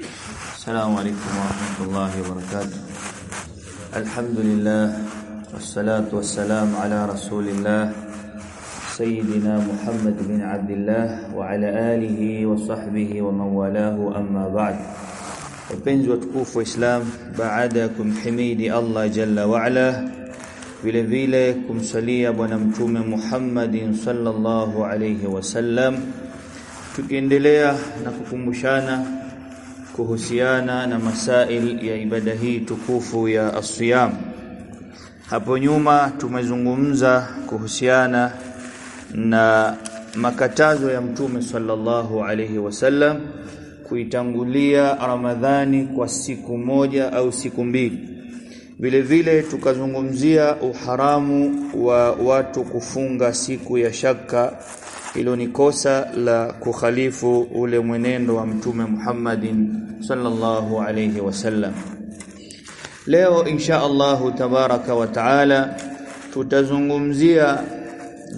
السلام عليكم ورحمة الله وبركاته. الحمد لله والصلاة والسلام على رسول الله سيدنا محمد بن عبد الله وعلى آله وصحبه ومن والاه أما بعد. وبنز وتكوف الاسلام بعدكم حميد الله جل وعلا. vilevilekum salia bwana mtume Muhammadin sallallahu alayhi wasallam tukiendelea na kukumbushana kuhusiana na masail ya ibada hii tukufu ya asiyam hapo nyuma tumezungumza kuhusiana na makatazo ya mtume sallallahu alayhi wasallam kuitangulia Ramadhani kwa siku moja au siku mbili. Vile vile tukazungumzia uharamu wa watu kufunga siku ya shaka hilo ni kosa la kukhalifu ule mwenendo wa mtume Muhammadin sallallahu alayhi wasallam leo insha Allahu tabaraka wa taala tutazungumzia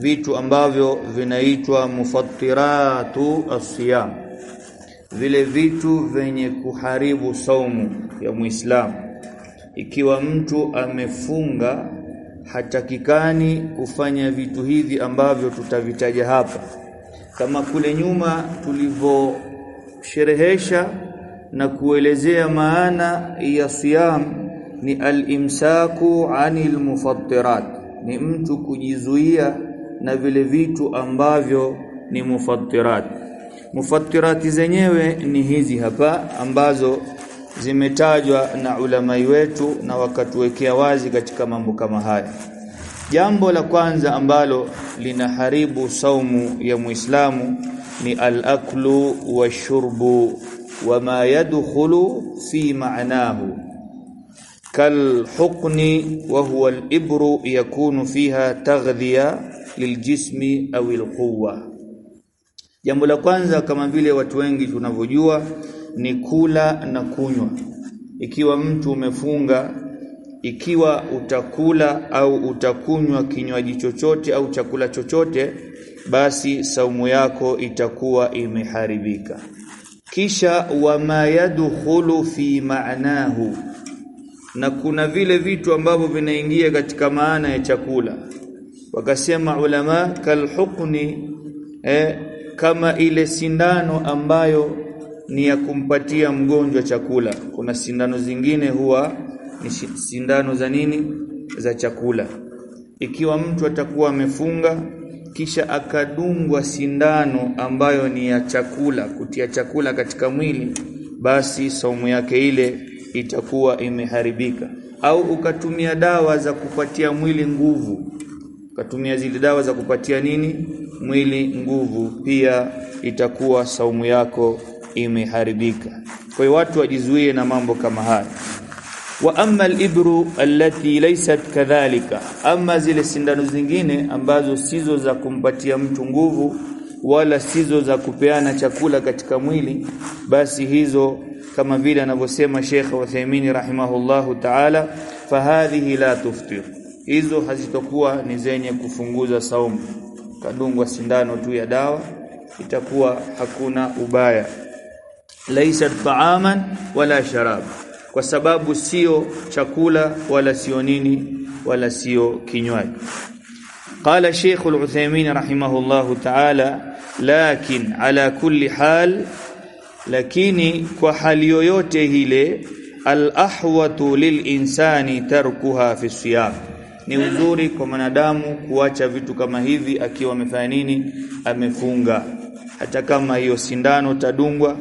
vitu ambavyo vinaitwa mufattiratu as-siyam. Vile vitu vyenye kuharibu saumu ya Muislamu. Ikiwa mtu amefunga hatakikani kufanya vitu hivi ambavyo tutavitaja hapa. Kama kule nyuma tulivyosherehesha na kuelezea maana ya siyam ni alimsaku anil mufattirat ni mtu kujizuia na vile vitu ambavyo ni mufattirat. Mufattirati zenyewe ni hizi hapa ambazo zimetajwa na ulamai wetu na wakatuwekea wazi katika mambo kama haya. Jambo la kwanza ambalo linaharibu saumu ya muislamu ni al-aklu washurbu wama yadkhulu fi ma'nahu. Kalhukni wa huwa al-ibru yakunu fiha taghdhiya liljismi au alquwa jambo la kwanza kama vile watu wengi tunavyojua ni kula na kunywa. Ikiwa mtu umefunga ikiwa utakula au utakunywa kinywaji chochote au chakula chochote basi saumu yako itakuwa imeharibika. Kisha wama yadkhulu fi ma'nahu na kuna vile vitu ambavyo vinaingia katika maana ya chakula. Wakasema ulama kalhukni eh, kama ile sindano ambayo ni ya kumpatia mgonjwa chakula. Kuna sindano zingine huwa ni sindano za nini? Za chakula. Ikiwa mtu atakuwa amefunga kisha akadungwa sindano ambayo ni ya chakula kutia chakula katika mwili basi saumu yake ile itakuwa imeharibika. Au ukatumia dawa za kupatia mwili nguvu. Ukatumia zile dawa za kupatia nini? Mwili nguvu. Pia itakuwa saumu yako imeharibika. Kwa hiyo watu wajizuie na mambo kama haya. Wa amma al-ibru allati laysat kadhalika ama zile sindano zingine ambazo sizo za kumpatia mtu nguvu wala sizo za kupeana chakula katika mwili basi hizo kama vile anavyosema Sheikh Uthaymeen rahimahullahu ta'ala fahadhihi la tuftir. Hizo hazitokuwa ni zenye kufunguza saumu. Kadungwa sindano tu ya dawa itakuwa hakuna ubaya laisat ta'aman wala sharab kwa sababu sio chakula wala sio nini wala sio kinywaji قال الشيخ العثيمين رحمه الله تعالى لكن على كل حال lakini kwa hali yoyote ile al-ahwatu lil-insani tarkuha fi siyam ni uzuri kwa mwanadamu kuacha vitu kama hivi akiwa amefanya nini amefunga hata kama hiyo sindano tadungwa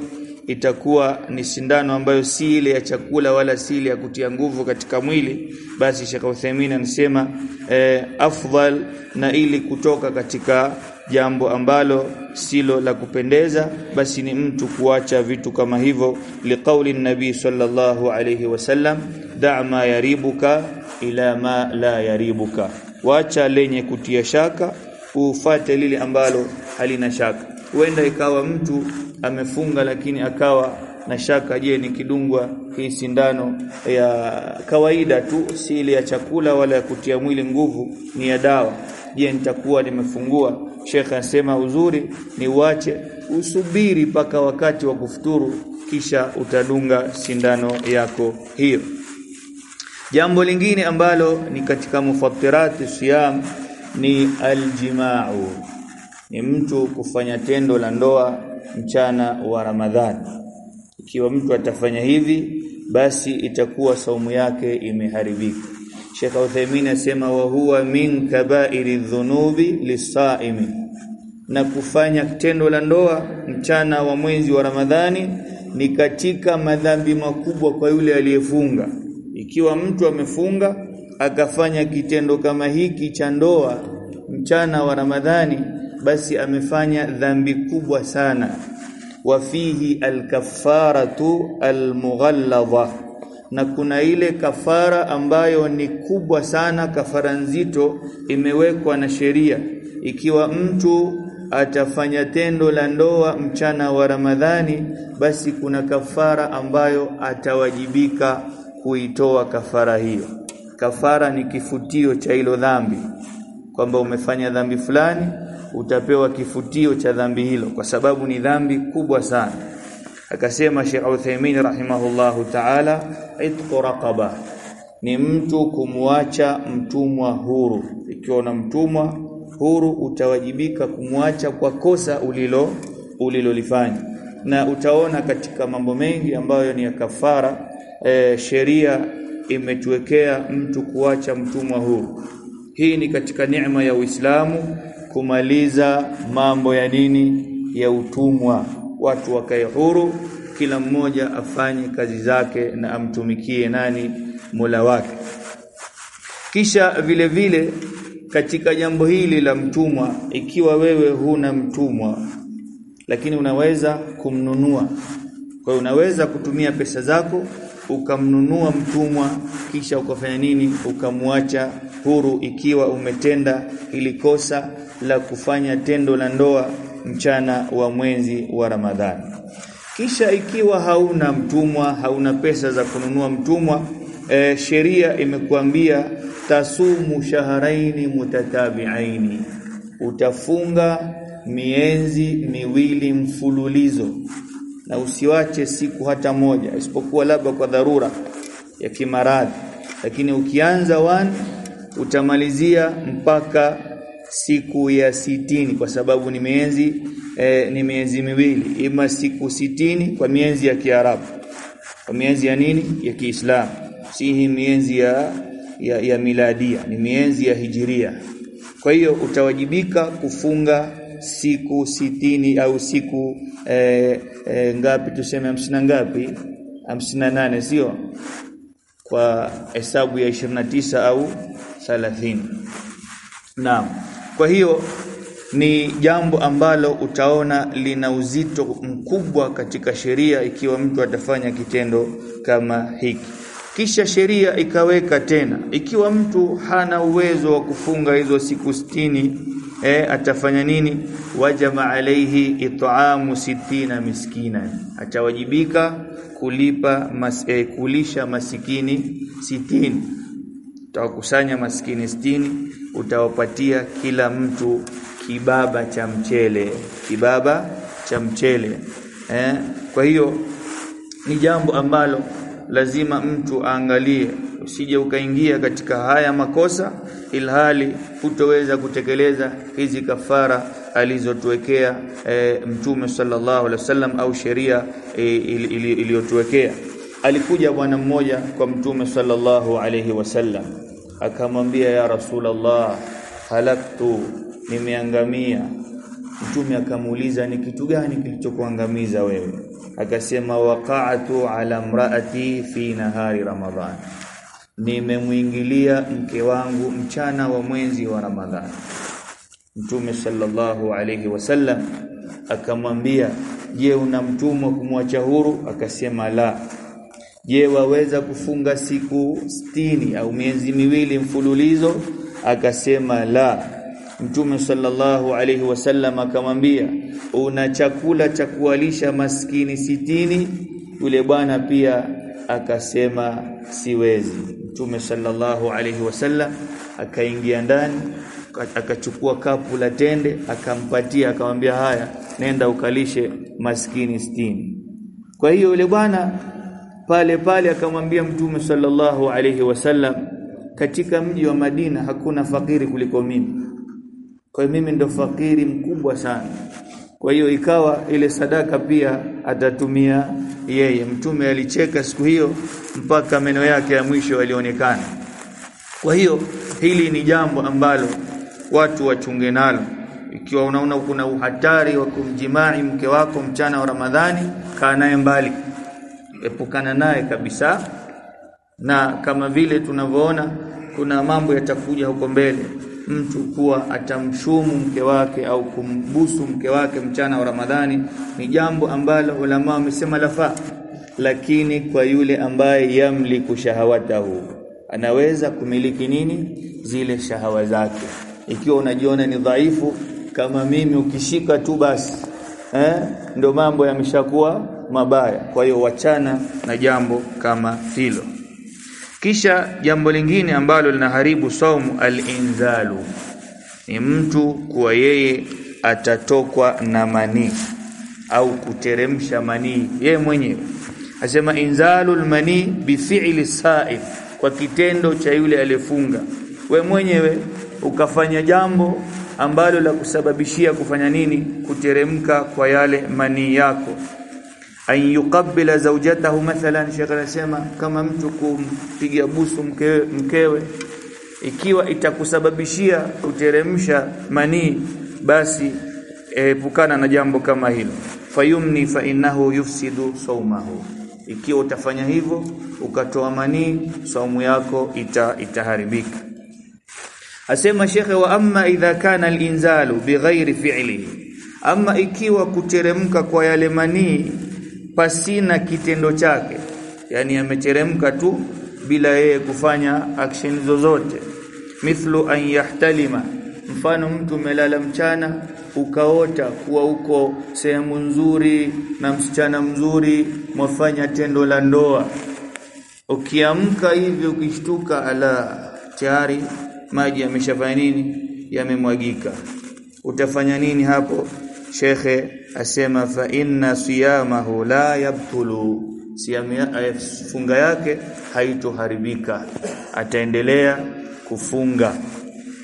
itakuwa ni sindano ambayo si ile ya chakula wala si ile ya kutia nguvu katika mwili basi Sheikh Uthaymeen anasema eh, afdal na ili kutoka katika jambo ambalo silo la kupendeza basi ni mtu kuacha vitu kama hivyo. Liqauli nabii sallallahu alayhi wasallam daa ma yaribuka ila ma la yaribuka. Wacha lenye kutia shaka ufate lile ambalo halina shaka. Huenda ikawa mtu amefunga lakini akawa na shaka je ni kidungwa hii sindano ya kawaida tu si ile ya chakula wala ya kutia mwili nguvu ni ya dawa. Je nitakuwa nimefungua? Shekhe anasema uzuri ni uache usubiri mpaka wakati wa kufuturu kisha utadunga sindano yako hiyo. Jambo lingine ambalo ni katika mufattirati siyam ni aljima'u ni mtu kufanya tendo la ndoa mchana wa Ramadhani ikiwa mtu atafanya hivi basi itakuwa saumu yake imeharibika. Sheikh Uthaymeen asema wa huwa min kaba'iri dhunubi lisaimi na kufanya tendo la ndoa mchana wa mwezi wa Ramadhani ni katika madhambi makubwa kwa yule aliyefunga. Ikiwa mtu amefunga akafanya kitendo kama hiki cha ndoa mchana wa Ramadhani basi amefanya dhambi kubwa sana. Wa fihi alkafaratu almughalladha na kuna ile kafara ambayo ni kubwa sana kafara nzito imewekwa na sheria. Ikiwa mtu atafanya tendo la ndoa mchana wa Ramadhani basi kuna kafara ambayo atawajibika kuitoa kafara hiyo. Kafara ni kifutio cha hilo dhambi. Kwamba umefanya dhambi fulani utapewa kifutio cha dhambi hilo kwa sababu ni dhambi kubwa sana. Akasema Sheikh Uthaymeen rahimahullahu ta'ala itqu raqaba. Ni mtu kumwacha mtumwa huru. Ikiwa na mtumwa huru utawajibika kumwacha kwa kosa ulilo ulilolifanya. Na utaona katika mambo mengi ambayo ni ya kafara e, sheria imetuwekea mtu kuacha mtumwa huru. Hii ni katika neema ya Uislamu kumaliza mambo ya nini? Ya utumwa. Watu wakae huru kila mmoja afanye kazi zake na amtumikie nani? Mola wake. Kisha vile vile katika jambo hili la mtumwa ikiwa wewe huna mtumwa lakini unaweza kumnunua. Kwa unaweza kutumia pesa zako ukamnunua mtumwa kisha ukafanya nini? Ukamwacha huru ikiwa umetenda ili kosa la kufanya tendo la ndoa mchana wa mwezi wa Ramadhani. Kisha ikiwa hauna mtumwa hauna pesa za kununua mtumwa e, sheria imekuambia tasumu shaharaini mutatabiaini. Utafunga miezi miwili mfululizo na usiwache siku hata moja isipokuwa labda kwa dharura ya kimaradhi. Lakini ukianza one utamalizia mpaka siku ya sitini kwa sababu ni miezi e, ni miezi miwili. Ima siku sitini kwa miezi ya Kiarabu. Kwa miezi ya nini? Ya Kiislamu. Si hii miezi ya, ya ya miladia ni miezi ya hijiria. Kwa hiyo utawajibika kufunga siku sitini au siku e, e, ngapi tuseme hamsina ngapi hamsina nane sio? Kwa hesabu ya 29 au 30 naam. Kwa hiyo ni jambo ambalo utaona lina uzito mkubwa katika sheria ikiwa mtu atafanya kitendo kama hiki. Kisha sheria ikaweka tena. Ikiwa mtu hana uwezo wa kufunga hizo siku sitini eh, atafanya nini? Wajama alaihi it'amu sitina miskina. Atawajibika kulipa mas, eh, kulisha masikini sitini utawakusanya masikini sitini utawapatia kila mtu kibaba cha mchele. Kibaba cha mchele. Eh? kwa hiyo ni jambo ambalo lazima mtu aangalie. Usije ukaingia katika haya makosa ilhali hutoweza kutekeleza hizi kafara alizotuwekea e, mtume sallallahu alaihi wasallam au sheria e, iliyotuwekea. Alikuja bwana mmoja kwa mtume sallallahu alaihi wasallam akamwambia ya rasulullah halaktu nimeangamia. Mtume akamuuliza ni kitu gani kilichokuangamiza wewe akasema waqaatu ala mraati fi nahari ramadhan. Nimemwingilia mke wangu mchana wa mwezi wa ramadhan. Mtume sallallahu alayhi wasallam akamwambia je una mtumwa kumwacha huru? Akasema la. Je waweza kufunga siku stini au miezi miwili mfululizo? Akasema la Mtume sallallahu alayhi wasallam akamwambia una chakula cha kuwalisha maskini sitini? Yule bwana pia akasema siwezi. Mtume sallallahu alayhi wasallam akaingia ndani akachukua kapu la tende akampatia akamwambia haya nenda ukalishe maskini sitini. Kwa hiyo yule bwana pale pale akamwambia mtume sallallahu alayhi wasallam katika mji wa Madina hakuna fakiri kuliko mimi kwa hiyo mimi ndo fakiri mkubwa sana. Kwa hiyo ikawa ile sadaka pia atatumia yeye. Mtume alicheka siku hiyo mpaka meno yake ya mwisho yalionekana. Kwa hiyo hili ni jambo ambalo watu wachunge nalo. Ikiwa unaona kuna uhatari wa kumjimai mke wako mchana wa Ramadhani kaa naye mbali. Epukana naye kabisa. Na kama vile tunavyoona kuna mambo yatakuja huko mbele mtu kuwa atamshumu mke wake au kumbusu mke wake mchana wa Ramadhani ni jambo ambalo ulama wamesema lafaa. Lakini kwa yule ambaye yamliku shahawatahu anaweza kumiliki nini? Zile shahawa zake. Ikiwa unajiona ni dhaifu kama mimi ukishika tu basi eh ndo mambo yameshakuwa mabaya. Kwa hiyo wachana na jambo kama hilo kisha jambo lingine ambalo linaharibu saumu al-inzalu. Ni mtu kuwa yeye atatokwa na manii au kuteremsha manii yeye mwenyewe. Asema inzalul manii bifi'li saif, kwa kitendo cha yule aliyefunga. We mwenyewe ukafanya jambo ambalo la kusababishia kufanya nini? Kuteremka kwa yale manii yako an yuqabbila zawjatahu mathalan shekha anasema kama mtu kumpiga busu mkewe, mkewe ikiwa itakusababishia kuteremsha manii basi epukana na jambo kama hilo. Fayumni fa innahu yufsidu saumahu ikiwa utafanya hivyo ukatoa manii saumu yako ita, itaharibika. Asema shekhe wa amma idha kana alinzalu bighairi fi'lihi. Ama ikiwa kuteremka kwa yale manii pasina kitendo chake. Yani ameteremka tu bila yeye kufanya action zozote. Mithlu an yahtalima. Mfano mtu umelala mchana ukaota kuwa uko sehemu nzuri na msichana mzuri mwafanya tendo la ndoa. Ukiamka hivi ukishtuka ala tayari maji yameshafanya nini? Yamemwagika. Utafanya nini hapo shekhe asema fa inna siyamahu la yabtulu. Funga yake haitoharibika. Ataendelea kufunga.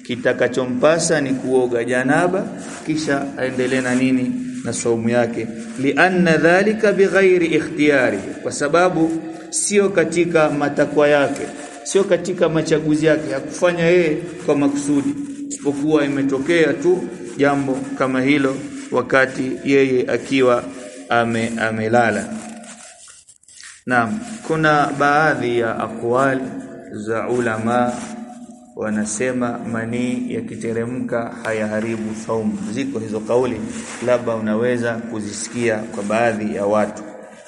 Kitakachompasa ni kuoga janaba kisha aendelee na nini? Na saumu yake. Lianna dhalika bighairi ikhtiyari. Kwa sababu sio katika matakwa yake sio katika machaguzi yake hakufanya yeye kwa makusudi. Isipokuwa imetokea tu jambo kama hilo wakati yeye akiwa ame, amelala. Naam kuna baadhi ya aqwal za ulama wanasema manii yakiteremka hayaharibu saumu ziko hizo kauli labda unaweza kuzisikia kwa baadhi ya watu.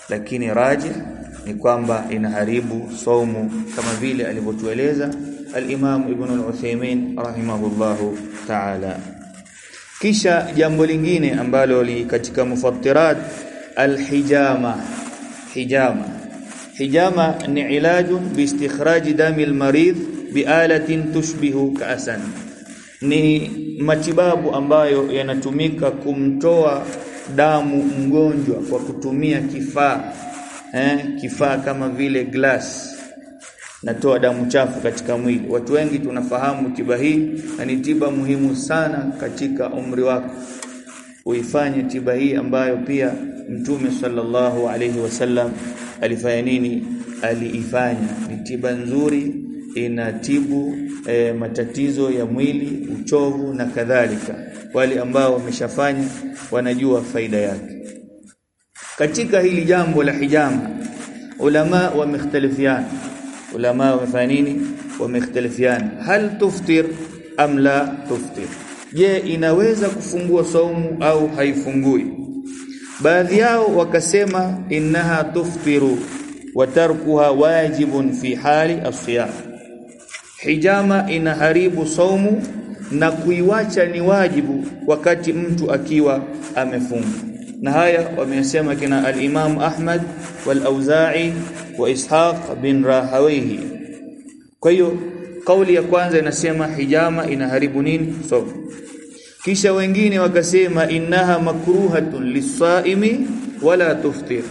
Lakini raji ni kwamba inaharibu saumu kama vile alivyotueleza al-Imam Ibn al-Uthaymeen rahimahullahu ta'ala kisha jambo lingine ambalo li katika mufattirat alhijama. Hijama. Hijama ni ilaju biistikhraj dami almarid bi bialatin tushbihu kaasan ni matibabu ambayo yanatumika kumtoa damu mgonjwa kwa kutumia kifaa eh, kifaa kama vile glass natoa damu chafu katika mwili. Watu wengi tunafahamu tiba hii na ni tiba muhimu sana katika umri wako. Uifanye tiba hii ambayo pia mtume sallallahu alayhi wasallam alifanya nini? Aliifanya. Ni tiba nzuri inatibu e, matatizo ya mwili uchovu na kadhalika. Wale ambao wameshafanya wanajua faida yake. Katika hili jambo la hijama ulama wamekhtalifiana ulama wamefanya nini? Wamekhtalifiana. Hal tuftir am la tuftir? Je inaweza kufungua saumu au haifungui? Baadhi yao wakasema innaha tuftiru wa tarkuha wajibun fi hali asiyam hijama inaharibu saumu na kuiwacha ni wajibu wakati mtu akiwa amefunga na haya wamesema kina al-Imam Ahmad wal-Auza'i wa Ishaq bin Rahawayhi. Kwa hiyo kauli ya kwanza inasema hijama inaharibu nini? So kisha wengine wakasema innaha makruhatun lisaimi wala tuftir.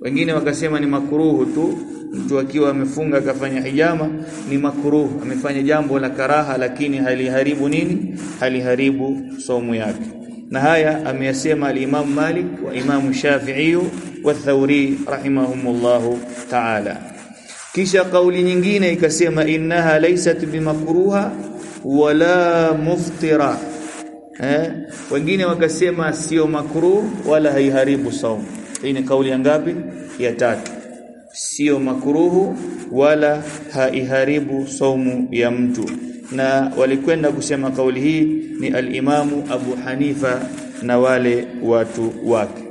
Wengine wakasema ni makruhu tu. Mtu akiwa amefunga akafanya hijama ni makruhu amefanya jambo la karaha lakini haliharibu nini? Haliharibu somu yake. Na haya ameyasema al-Imam Malik wa Imam Shafi'i wa رحمهم rahimahumullahu ta'ala. Kisha kauli nyingine ikasema innaha laysat bimakruha wala muftira. Eh wengine wakasema sio makruh wala haiharibu saumu hii ni kauli ya ngapi? Ya tatu. Sio makruhu wala haiharibu saumu ya mtu. Na walikwenda kusema kauli hii ni alimamu Abu Hanifa na wale watu wake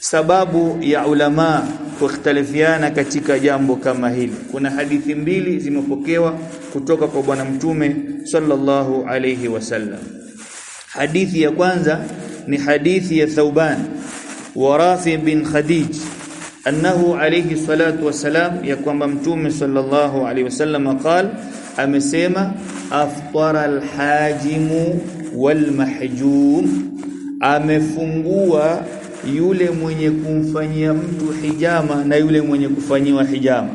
sababu ya ulama kukhtalifiana katika jambo kama hili. Kuna hadithi mbili zimepokewa kutoka kwa bwana mtume sallallahu alayhi wasallam hadithi ya kwanza ni hadithi ya Thauban wa Rafi bin Khadij annahu alayhi salatu wasalam ya kwamba mtume sallallahu alayhi wasallam qal amesema aftara alhajimu walmahjum. Amefungua yule mwenye kumfanyia mtu hijama na yule mwenye kufanyiwa hijama.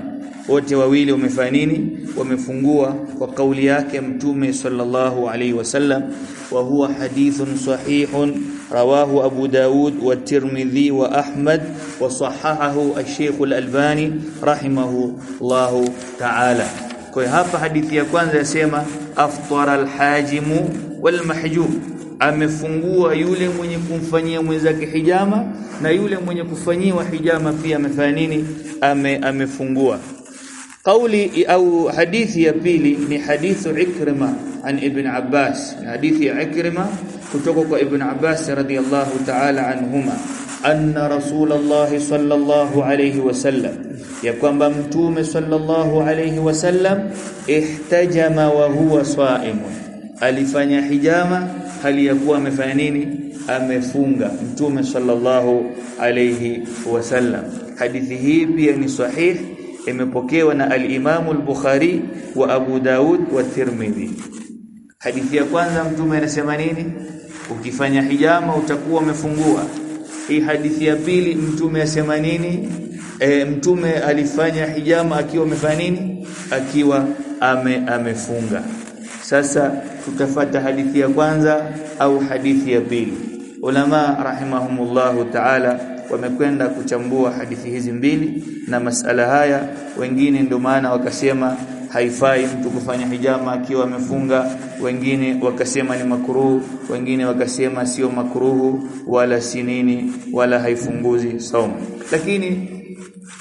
Wote wawili wamefanya nini? Wamefungua kwa kauli yake mtume sallallahu alaihi wasallam wa huwa hadithun sahihun rawahu abu daud wa tirmidhi wa ahmad wa sahahahu ash-shaykh al-albani rahimahullahu ta'ala. Kwa hapa hadithi ya kwanza yasema aftara al-hajimu wal mahjum amefungua yule mwenye kumfanyia mwenzake hijama na yule mwenye kufanyiwa hijama pia amefanya nini ame amefungua قولي au hadithi ya pili ni hadithu Ikrima an Ibn Abbas hadithi ya Ikrima kutoka kwa Ibn Abbas radiyallahu ta'ala anhuma anna Rasulullah sallallahu alayhi wasallam ya kwamba mtume sallallahu alayhi wasallam ihtajama wa huwa saimun alifanya hijama hali ya kuwa amefanya nini amefunga mtume sallallahu alayhi wasallam hadithi hii pia ni sahihi imepokewa na al-Imam al-Bukhari wa Abu Daud wa Tirmidhi. Hadithi ya kwanza mtume anasema nini? Ukifanya hijama utakuwa umefungua. Hii hadithi ya pili mtume asema nini? E, mtume alifanya hijama akiwa amefanya nini? Akiwa ame, amefunga. Sasa tutafata hadithi ya kwanza au hadithi ya pili. Ulama rahimahumullahu ta'ala wamekwenda kuchambua hadithi hizi mbili na masala haya. Wengine ndio maana wakasema haifai mtu kufanya hijama akiwa amefunga. Wengine wakasema ni makruhu wengine wakasema sio makruhu wala sinini wala haifunguzi saumu. Lakini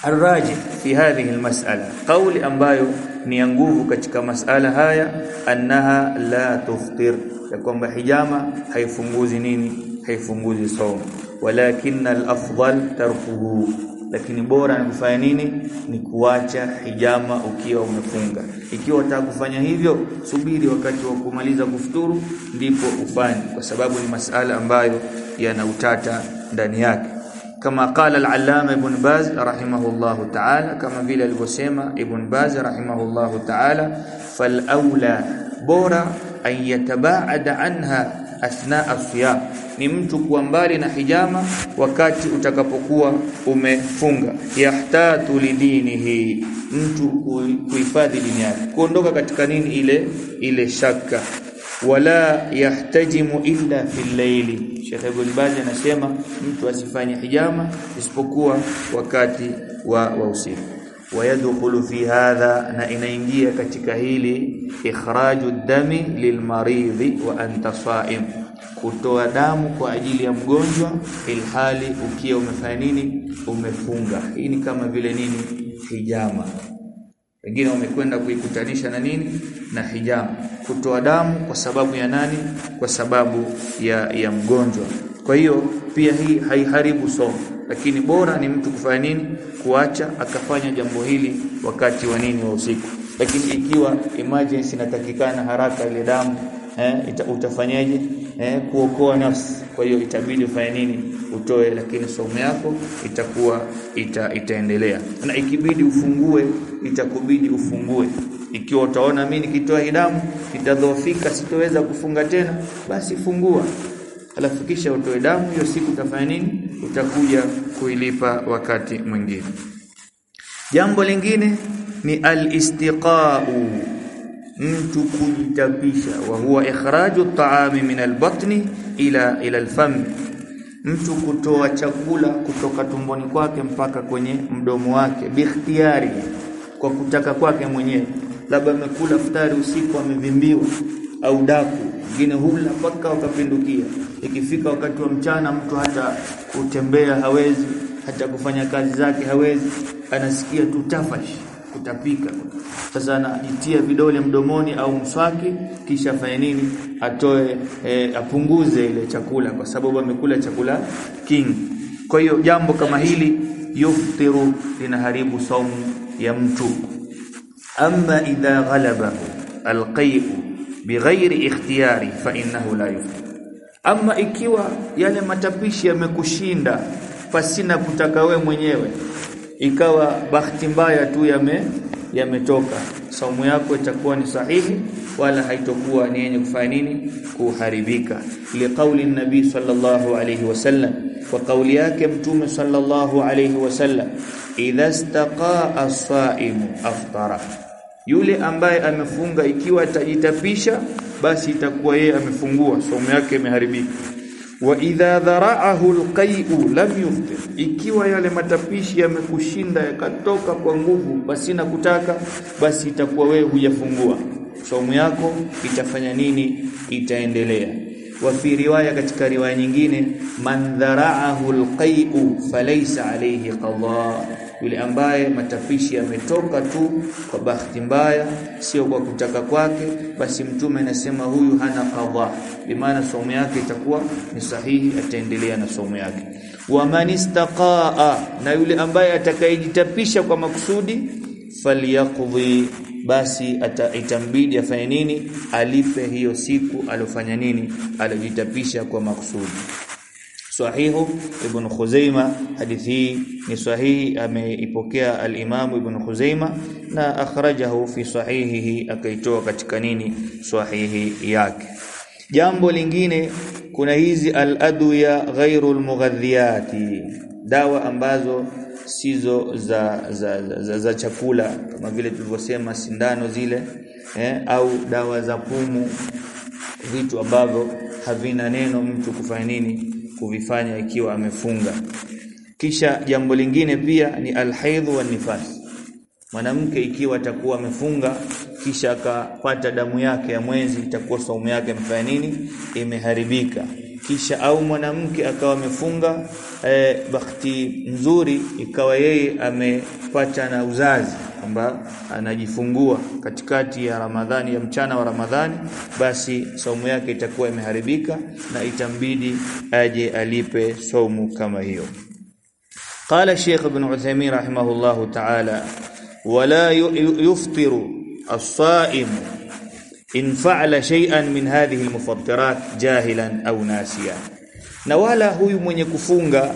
Arraji fi hadhihi almas'ala, kauli ambayo ni ya nguvu katika masala haya, annaha la tuftir, ya kwamba hijama haifunguzi nini, haifunguzi somo. Walakinna alafdal tarkuhu, lakini bora ni kufanya nini? Ni kuacha hijama ukiwa umefunga. Ikiwa unataka kufanya hivyo, subiri wakati wa kumaliza kufuturu ndipo ufanye, kwa sababu ni masala ambayo yana utata ndani yake kama qala al-allama ibn baz rahimahullahu ta'ala. Kama vile alivyosema ibn baz rahimahullahu ta'ala fal aula bora an yatabaada anha athna as-siyam ni mtu kuwa mbali na hijama wakati utakapokuwa umefunga. Yahtatu lidinihi mtu kuhifadhi dini yake. Kuondoka katika nini ile ile shaka wala yahtajimu illa fil layli Sheikh Ibn Baz anasema mtu asifanye hijama isipokuwa wakati wa, wa usiku. Wayadkhulu fi hadha, na inaingia katika hili ikhraju dami lilmaridhi wa anta saim, kutoa damu kwa ajili ya mgonjwa ilhali ukiwa umefanya nini, umefunga. Hii ni kama vile nini, hijama wengine wamekwenda kuikutanisha na nini? Na hijama kutoa damu kwa sababu ya nani? Kwa sababu ya ya mgonjwa. Kwa hiyo pia hii haiharibu somo. Lakini bora ni mtu kufanya nini? Kuacha akafanya jambo hili wakati wa nini? Wa usiku. Lakini ikiwa emergency inatakikana haraka ile damu eh, ita, utafanyaje? Eh, kuokoa nafsi. Kwa hiyo itabidi ufanye nini? Utoe lakini somo yako itakuwa ita, itaendelea. Na ikibidi ufungue itakubidi ufungue. Ikiwa utaona mimi nikitoa damu itadhoofika sitoweza kufunga tena basi fungua. Alafu kisha utoe damu hiyo siku utafanya nini? Utakuja kuilipa wakati mwingine. Jambo lingine ni al-istiqa'u. Mtu kujitapisha wa huwa ikhraju at-ta'ami min al-batni ila ila al-fam. Mtu kutoa chakula kutoka tumboni kwake mpaka kwenye mdomo wake bikhtiyari kwa kutaka kwake mwenyewe. Labda amekula futari usiku amevimbiwa au daku wengine hula mpaka wakapindukia. Ikifika wakati wa mchana mtu hata kutembea hawezi hata kufanya kazi zake hawezi. Anasikia tu tafash kutapika. Sasa anajitia vidole mdomoni au mswaki kisha afanye nini? Atoe e, apunguze ile chakula kwa sababu amekula chakula kingi. Kwa hiyo jambo kama hili yuftiru linaharibu saumu ya mtu. Amma idha ghalabahu alqay'u bighairi ikhtiyari fa innahu la yuf. Ama ikiwa yale matapishi yamekushinda pasina kutaka we mwenyewe ikawa bahati mbaya tu yame yametoka. Saumu yako itakuwa ni sahihi wala haitokuwa ni yenye kufanya nini? Kuharibika. Liqauli nabii sallallahu alayhi wasallam kwa kauli yake mtume sallallahu alayhi wasallam idha istaqaa as-saimu aftara yule ambaye amefunga ikiwa atajitapisha basi itakuwa yeye amefungua. Somo yake imeharibika. Wa idha dhara'ahu alqai'u lam yuftir. Ikiwa yale matapishi yamekushinda yakatoka kwa nguvu basi na kutaka basi itakuwa wewe hujafungua. Somo yako itafanya nini? Itaendelea. Wa fi riwaya katika riwaya nyingine man dhara'ahu alqai'u falaysa alayhi qada yule ambaye matafishi yametoka tu kwa bahati mbaya sio kwa kutaka kwake basi mtume anasema huyu hana qadha. Bimaana somo yake itakuwa ni sahihi ataendelea na somo yake. Wa man istaqaa na yule ambaye atakayejitapisha kwa makusudi falyaqdi basi itambidi afanye nini? Alipe hiyo siku alofanya nini? Alojitapisha kwa makusudi sahihu ibn Khuzaima hadithi hii ni sahihi ameipokea al-Imam ibn Khuzaima na akhrajahu fi sahihihi akaitoa katika nini? Sahihi yake. Jambo lingine kuna hizi al-adwiya ghairu al-mughadhiyati dawa ambazo sizo za za, za, za, za chakula kama vile tulivyosema sindano zile eh, au dawa za pumu vitu ambavyo havina neno mtu kufanya nini kuvifanya ikiwa amefunga. Kisha jambo lingine pia ni alhaidhu wa nifas. Mwanamke ikiwa atakuwa amefunga kisha akapata damu yake ya mwezi itakuwa saumu yake mfanya nini? Imeharibika kisha au mwanamke akawa amefunga e, bahati nzuri ikawa yeye amepata na uzazi kwamba anajifungua katikati ya Ramadhani ya mchana wa Ramadhani basi saumu yake itakuwa imeharibika na itambidi aje alipe saumu kama hiyo قال الشيخ ابن عثيمين رحمه الله تعالى ولا يفطر الصائم in fa'ala shay'an min hadhihi almufattirat jahilan au nasiya na wala huyu mwenye kufunga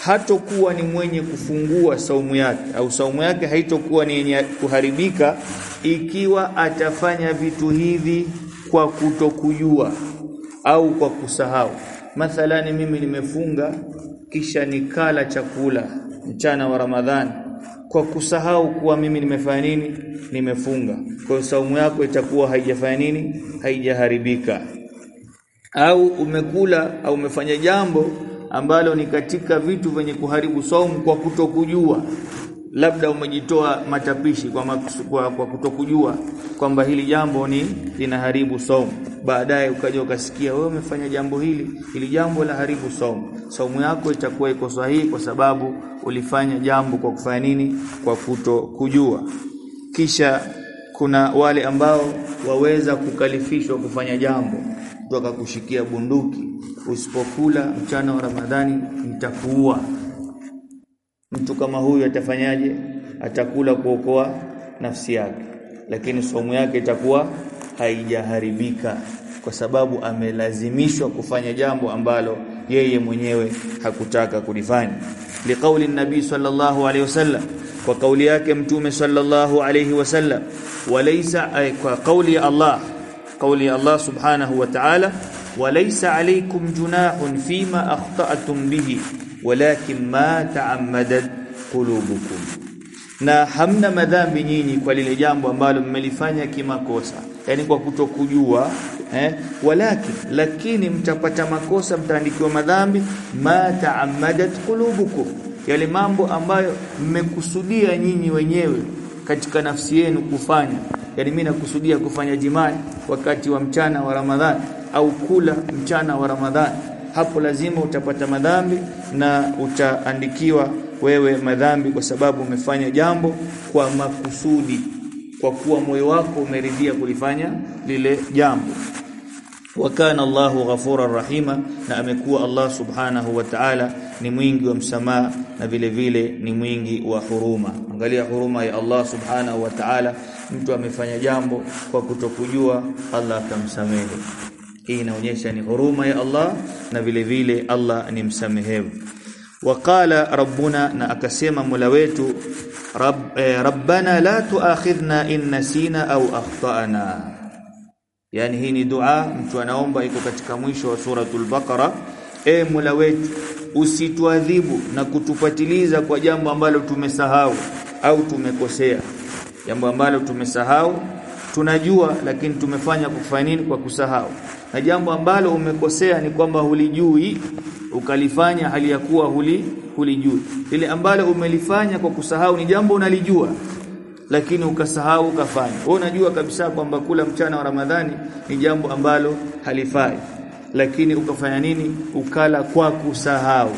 hatokuwa ni mwenye kufungua saumu yake au saumu yake haitokuwa ni yenye kuharibika ikiwa atafanya vitu hivi kwa kutokujua au kwa kusahau. Mathalani mimi nimefunga kisha nikala chakula mchana wa Ramadhani kwa kusahau kuwa mimi nimefanya nini nimefunga. Kwa saumu yako itakuwa haijafanya nini haijaharibika. Au umekula au umefanya jambo ambalo ni katika vitu vyenye kuharibu saumu kwa kutokujua. Labda umejitoa matapishi kwa, kwa, kwa kutokujua kwamba hili jambo ni linaharibu saumu. Baadaye ukaja ukasikia wewe umefanya jambo hili hili jambo la haribu saumu saumu yako itakuwa iko sahihi kwa sababu ulifanya jambo kwa kufanya nini? Kwa kuto kujua kisha kuna wale ambao waweza kukalifishwa kufanya jambo kutoka kushikia bunduki. Usipokula mchana wa Ramadhani nitakuua. Mtu kama huyu atafanyaje? Atakula kuokoa nafsi yake. Lakini somo yake itakuwa haijaharibika kwa sababu amelazimishwa kufanya jambo ambalo yeye mwenyewe hakutaka kulifanya. Liqauli nabii sallallahu alayhi wasallam kwa kauli yake mtume sallallahu alayhi wasallam walaysa kwa kauli ya Allah kauli Allah subhanahu wa ta'ala walaysa alaykum junahun fima akhta'tum bihi walakin ma ta'ammadat qulubukum. Na hamna madhambi nyinyi kwa lile jambo ambalo mmelifanya kimakosa. Yani kwa kutokujua eh? Walakin lakini mtapata makosa mtaandikiwa madhambi ma ta'ammadat qulubukum. Yale mambo ambayo mmekusudia nyinyi wenyewe katika nafsi yenu kufanya. Yani mimi nakusudia kufanya jimai wakati wa mchana wa Ramadhani au kula mchana wa Ramadhani. Hapo lazima utapata madhambi na utaandikiwa wewe madhambi kwa sababu umefanya jambo kwa makusudi kwa kuwa moyo wako umeridhia kulifanya lile jambo wa kana Allahu ghafurar rahima na amekuwa Allah subhanahu wa ta'ala ni mwingi wa msamaha na vile vile ni mwingi wa huruma. Angalia huruma ya Allah subhanahu wa ta'ala mtu amefanya jambo kwa kutokujua Allah akamsamehe. hii inaonyesha ni huruma ya Allah na vile vile Allah ni msamehevu. Waqala rabbuna na akasema mola wetu eh, rabbana la tuakhidhna in nasina au akhtana yani hii ni dua mtu anaomba iko katika mwisho wa suratul baqara. E mola wetu usituadhibu na kutupatiliza kwa jambo ambalo tumesahau au tumekosea. Jambo ambalo tumesahau tunajua lakini tumefanya kufanya nini? Kwa kusahau. Na jambo ambalo umekosea ni kwamba hulijui ukalifanya hali ya kuwa huli hulijui. Ile ambalo umelifanya kwa kusahau ni jambo unalijua lakini ukasahau ukafanya. Wewe unajua kabisa kwamba kula mchana wa Ramadhani ni jambo ambalo halifai. Lakini ukafanya nini? Ukala kwa kusahau.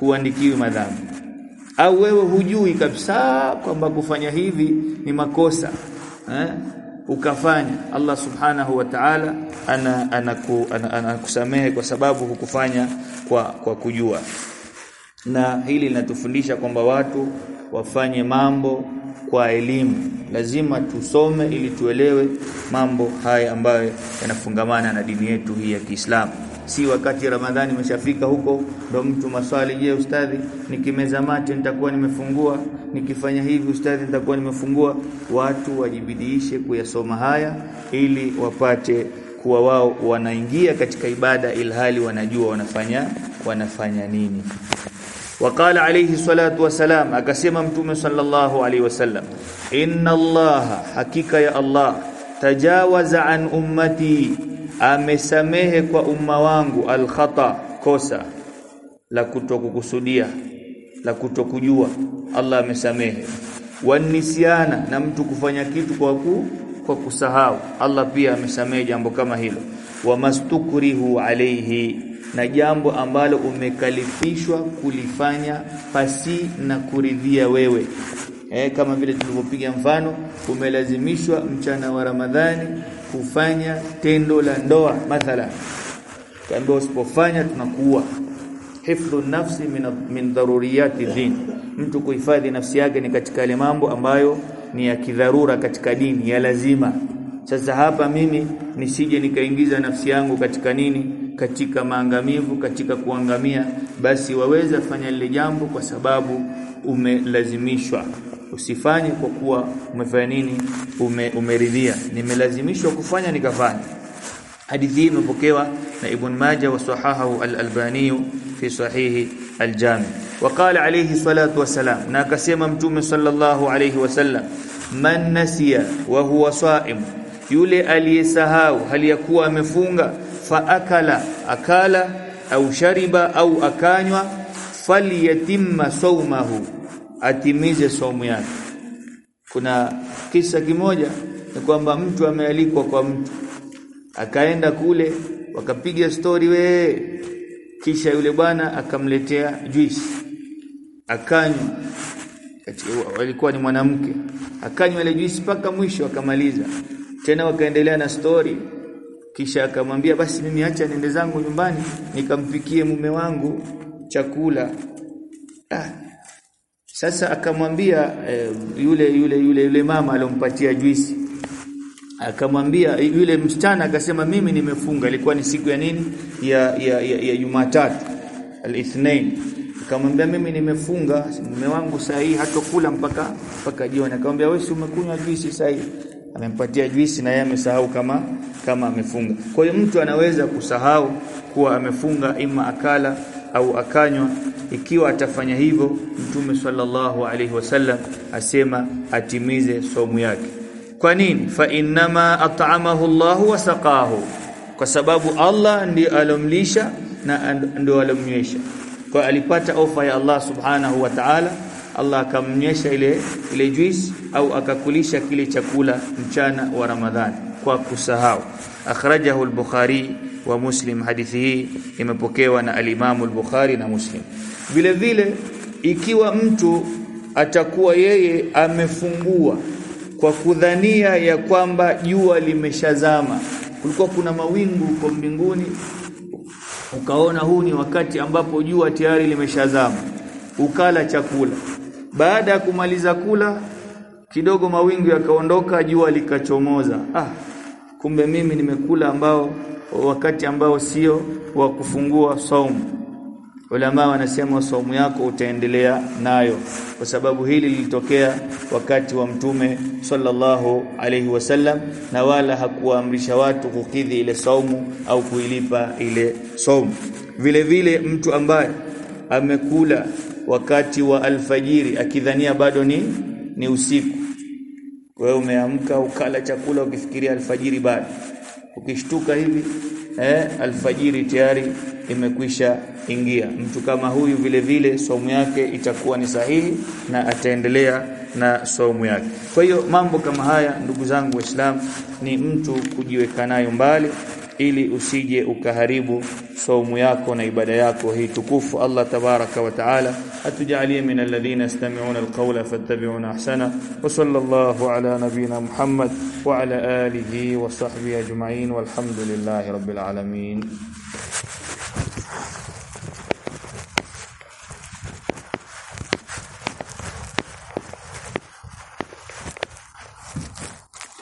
Huandikiwi madhambi. Au wewe hujui kabisa kwamba kufanya hivi ni makosa. Eh? ukafanya. Allah subhanahu wa ta'ala ana anakusamehe ana, ana kwa sababu hukufanya kwa kwa kujua na hili linatufundisha kwamba watu wafanye mambo kwa elimu. Lazima tusome ili tuelewe mambo haya ambayo yanafungamana na dini yetu hii ya Kiislamu. Si wakati Ramadhani umeshafika huko ndo mtu maswali je ustadhi nikimeza mate nitakuwa nimefungua? Nikifanya hivi ustadhi nitakuwa nimefungua? Watu wajibidiishe kuyasoma haya ili wapate kuwa wao wanaingia katika ibada ilhali wanajua wanafanya wanafanya nini Waqala alayhi salatu wasalam, akasema Mtume sallallahu alayhi wasallam, inna Allaha, hakika ya Allah, tajawaza an ummati, amesamehe kwa umma wangu alkhata, kosa la kutokukusudia la kutokujua. Allah amesamehe. Wanisiana, na mtu kufanya kitu kwa ku, kwa kusahau, Allah pia amesamehe jambo kama hilo. Wamastukrihu alayhi na jambo ambalo umekalifishwa kulifanya pasi na kuridhia wewe. Eh, kama vile tulivyopiga mfano umelazimishwa mchana wa Ramadhani kufanya tendo la ndoa mathala. Kaambia usipofanya tunakuwa hifdhu nafsi min, min daruriyati din. Mtu kuhifadhi nafsi yake ni katika yale mambo ambayo ni ya kidharura katika dini ya lazima. Sasa hapa mimi nisije nikaingiza nafsi yangu katika nini katika maangamivu katika kuangamia basi waweza fanya lile jambo kwa sababu umelazimishwa usifanye kwa kuwa umefanya nini ume, umeridhia nimelazimishwa kufanya nikafanya hadithi hii imepokewa na Ibn Majah wa sahahahu al-Albani fi sahihi al-Jami وقال عليه الصلاه والسلام na akasema mtume sallallahu alayhi wasallam man nasiya wa huwa saim yule aliyesahau hali ya kuwa amefunga fa akala au shariba au akanywa falyatimma sawmahu atimize saumu yake. Kuna kisa kimoja ni kwamba mtu amealikwa kwa mtu. Akaenda kule wakapiga story we! Kisha yule bwana akamletea juice akanywa. Walikuwa ni mwanamke. Akanywa ile juice mpaka mwisho akamaliza tena wakaendelea na story kisha akamwambia basi mimi acha niende zangu nyumbani nikampikie mume wangu chakula ah. Sasa akamwambia eh, yule yule yule yule mama alompatia juisi. Akamwambia yule msichana akasema mimi nimefunga ilikuwa ni siku ya nini? Ya ya, ya, ya Jumatatu al-Ithnain. Akamwambia mimi nimefunga mume wangu saa hii hatokula mpaka mpaka jioni. Akamwambia wewe umekunywa juisi saa hii? Amempatia juisi na yeye amesahau kama kama amefunga. Kwa hiyo mtu anaweza kusahau kuwa amefunga ima akala au akanywa. Ikiwa atafanya hivyo mtume sallallahu alaihi wasallam asema atimize somu yake. Kwa nini? Fa innama at'amahu Allahu wa saqahu. Kwa sababu Allah ndiye alomlisha na ndio alomnywesha. Kwa alipata ofa ya Allah subhanahu wa ta'ala Allah akamnyesha ile ile juice au akakulisha kile chakula mchana wa Ramadhani kwa kusahau. Akhrajahu al-Bukhari wa Muslim. Hadithi hii imepokewa na al-imamu al-Bukhari na Muslim. Vile vile ikiwa mtu atakuwa yeye amefungua kwa kudhania ya kwamba jua limeshazama kulikuwa kuna mawingu kwa mbinguni ukaona huu ni wakati ambapo jua tayari limeshazama ukala chakula. Baada ya kumaliza kula kidogo mawingu yakaondoka jua likachomoza. Ah kumbe mimi nimekula ambao wakati ambao sio wa kufungua saumu ulama wanasema saumu yako utaendelea nayo. Kwa sababu hili lilitokea wakati wa mtume sallallahu alaihi wasallam na wala hakuamrisha watu kukidhi ile saumu au kuilipa ile saumu vile vile mtu ambaye amekula wakati wa alfajiri akidhania bado ni ni usiku wewe umeamka ukala chakula ukifikiria alfajiri bado. Ukishtuka hivi eh alfajiri tayari imekwisha ingia. Mtu kama huyu vile vile somu yake itakuwa ni sahihi na ataendelea na somu yake. Kwa hiyo mambo kama haya ndugu zangu waislamu ni mtu kujiweka nayo mbali ili usije ukaharibu saumu yako na ibada yako hii tukufu Allah tabaraka wa taala atujalie min alladhina yastami'una alqawla fattabi'una ahsana wa sallallahu ala nabiyyina Muhammad wa ala alihi wa sahbihi ajma'in walhamdulillahi rabbil alamin